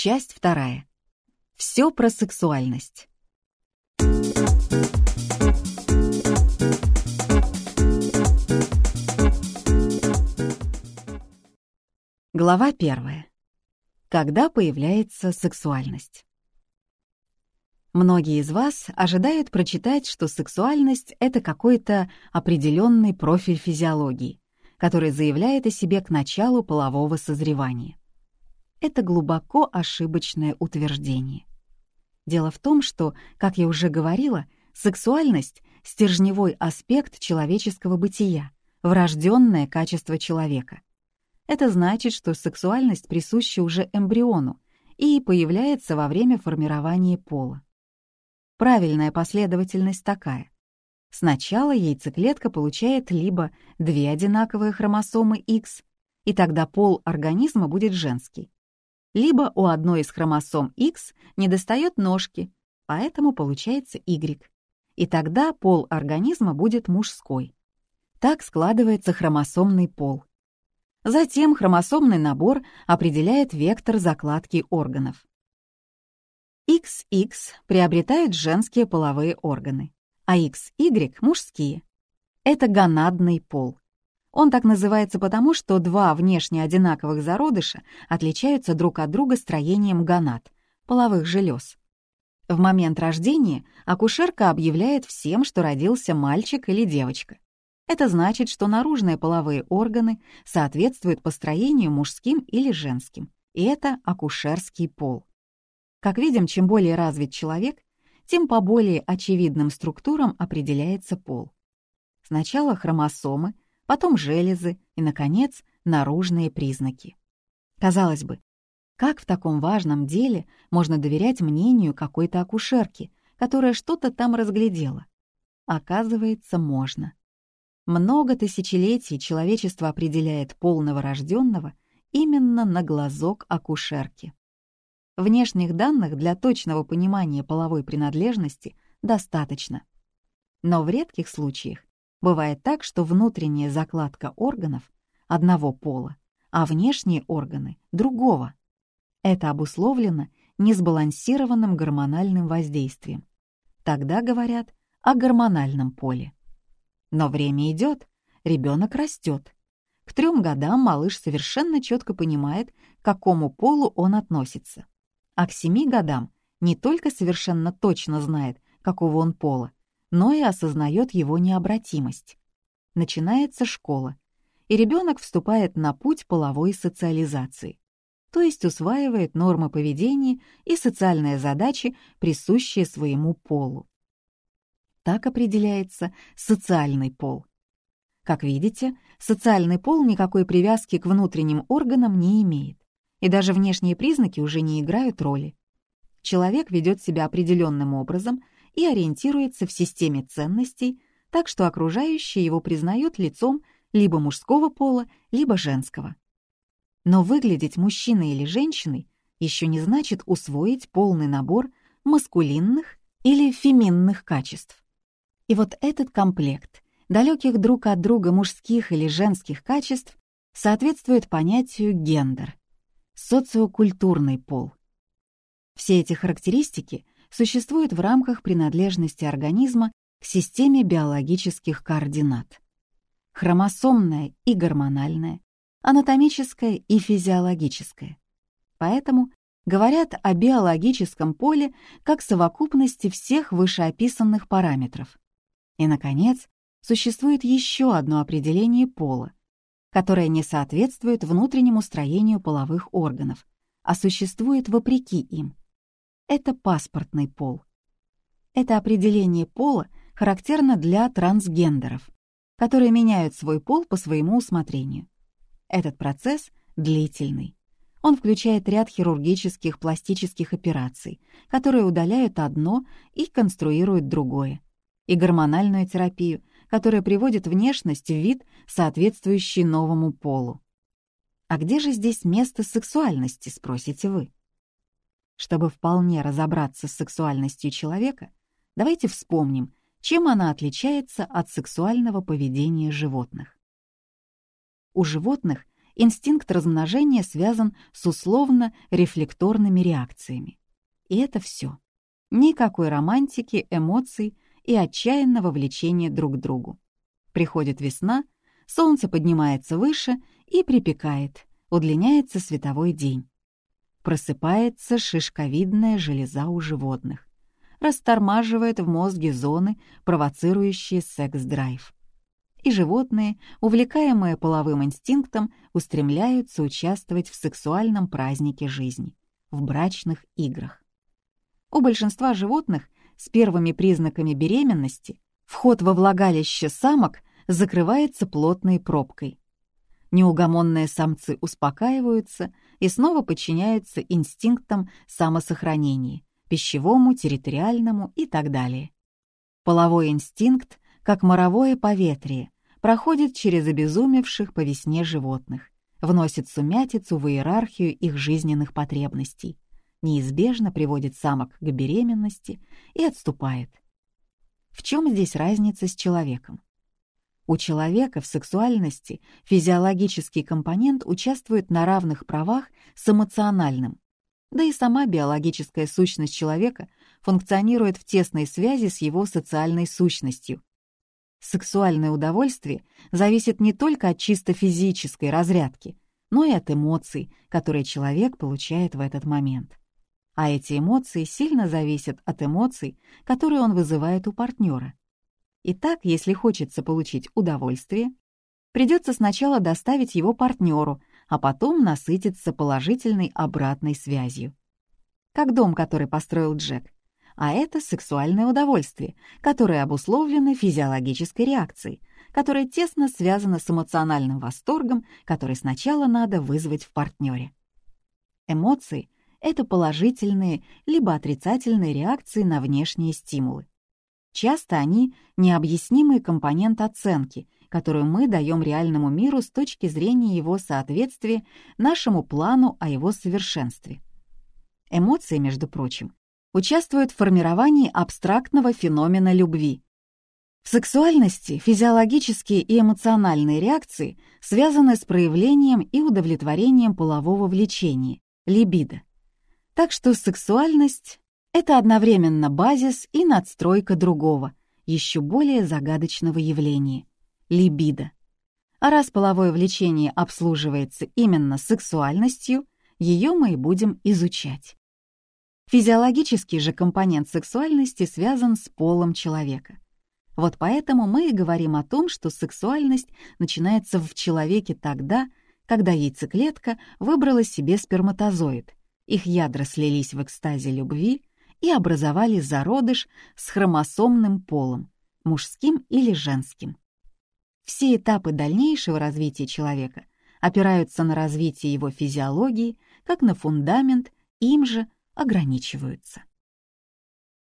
Часть вторая. Все про сексуальность. Глава первая. Когда появляется сексуальность? Многие из вас ожидают прочитать, что сексуальность — это какой-то определенный профиль физиологии, который заявляет о себе к началу полового созревания. Это глубоко ошибочное утверждение. Дело в том, что, как я уже говорила, сексуальность — стержневой аспект человеческого бытия, врожденное качество человека. Это значит, что сексуальность присуща уже эмбриону и появляется во время формирования пола. Правильная последовательность такая. Сначала яйцеклетка получает либо две одинаковые хромосомы X, и тогда пол организма будет женский, либо у одной из хромосом X недостает ножки, поэтому получается Y. И тогда пол организма будет мужской. Так складывается хромосомный пол. Затем хромосомный набор определяет вектор закладки органов. XX приобретают женские половые органы, а XY — мужские. Это гонадный пол. Он так называется потому, что два внешне одинаковых зародыша отличаются друг от друга строением гонад, половых желез. В момент рождения акушерка объявляет всем, что родился мальчик или девочка. Это значит, что наружные половые органы соответствуют построению мужским или женским, и это акушерский пол. Как видим, чем более развит человек, тем по более очевидным структурам определяется пол. Сначала хромосомы — потом железы и, наконец, наружные признаки. Казалось бы, как в таком важном деле можно доверять мнению какой-то акушерки, которая что-то там разглядела? Оказывается, можно. Много тысячелетий человечество определяет пол новорожденного именно на глазок акушерки. Внешних данных для точного понимания половой принадлежности достаточно. Но в редких случаях Бывает так, что внутренняя закладка органов одного пола, а внешние органы — другого. Это обусловлено несбалансированным гормональным воздействием. Тогда говорят о гормональном поле. Но время идет, ребенок растет. К трем годам малыш совершенно четко понимает, к какому полу он относится. А к семи годам не только совершенно точно знает, какого он пола, но и осознает его необратимость. Начинается школа, и ребенок вступает на путь половой социализации, то есть усваивает нормы поведения и социальные задачи, присущие своему полу. Так определяется социальный пол. Как видите, социальный пол никакой привязки к внутренним органам не имеет, и даже внешние признаки уже не играют роли. Человек ведет себя определенным образом – и ориентируется в системе ценностей, так что окружающие его признают лицом либо мужского пола, либо женского. Но выглядеть мужчиной или женщиной еще не значит усвоить полный набор маскулинных или феминных качеств. И вот этот комплект далеких друг от друга мужских или женских качеств соответствует понятию гендер, социокультурный пол. Все эти характеристики существует в рамках принадлежности организма к системе биологических координат. Хромосомная и гормональная, анатомическая и физиологическая. Поэтому говорят о биологическом поле как совокупности всех вышеописанных параметров. И, наконец, существует еще одно определение пола, которое не соответствует внутреннему строению половых органов, а существует вопреки им это паспортный пол. Это определение пола характерно для трансгендеров, которые меняют свой пол по своему усмотрению. Этот процесс длительный. Он включает ряд хирургических пластических операций, которые удаляют одно и конструируют другое, и гормональную терапию, которая приводит внешность в вид, соответствующий новому полу. А где же здесь место сексуальности, спросите вы? Чтобы вполне разобраться с сексуальностью человека, давайте вспомним, чем она отличается от сексуального поведения животных. У животных инстинкт размножения связан с условно-рефлекторными реакциями. И это все. Никакой романтики, эмоций и отчаянного влечения друг к другу. Приходит весна, солнце поднимается выше и припекает, удлиняется световой день. Просыпается шишковидная железа у животных. Растормаживает в мозге зоны, провоцирующие секс-драйв. И животные, увлекаемые половым инстинктом, устремляются участвовать в сексуальном празднике жизни, в брачных играх. У большинства животных с первыми признаками беременности вход во влагалище самок закрывается плотной пробкой. Неугомонные самцы успокаиваются и снова подчиняются инстинктам самосохранения, пищевому, территориальному и так далее. Половой инстинкт, как моровое поветрие, проходит через обезумевших по весне животных, вносит сумятицу в иерархию их жизненных потребностей, неизбежно приводит самок к беременности и отступает. В чем здесь разница с человеком? У человека в сексуальности физиологический компонент участвует на равных правах с эмоциональным, да и сама биологическая сущность человека функционирует в тесной связи с его социальной сущностью. Сексуальное удовольствие зависит не только от чисто физической разрядки, но и от эмоций, которые человек получает в этот момент. А эти эмоции сильно зависят от эмоций, которые он вызывает у партнера. Итак, если хочется получить удовольствие, придется сначала доставить его партнеру, а потом насытиться положительной обратной связью. Как дом, который построил Джек. А это сексуальное удовольствие, которое обусловлено физиологической реакцией, которая тесно связана с эмоциональным восторгом, который сначала надо вызвать в партнере. Эмоции — это положительные либо отрицательные реакции на внешние стимулы. Часто они — необъяснимый компонент оценки, которую мы даем реальному миру с точки зрения его соответствия нашему плану о его совершенстве. Эмоции, между прочим, участвуют в формировании абстрактного феномена любви. В сексуальности физиологические и эмоциональные реакции связаны с проявлением и удовлетворением полового влечения, либидо. Так что сексуальность это одновременно базис и надстройка другого, еще более загадочного явления — либидо. А раз половое влечение обслуживается именно сексуальностью, ее мы и будем изучать. Физиологический же компонент сексуальности связан с полом человека. Вот поэтому мы и говорим о том, что сексуальность начинается в человеке тогда, когда яйцеклетка выбрала себе сперматозоид, их ядра слились в экстазе любви, и образовали зародыш с хромосомным полом, мужским или женским. Все этапы дальнейшего развития человека опираются на развитие его физиологии, как на фундамент, им же ограничиваются.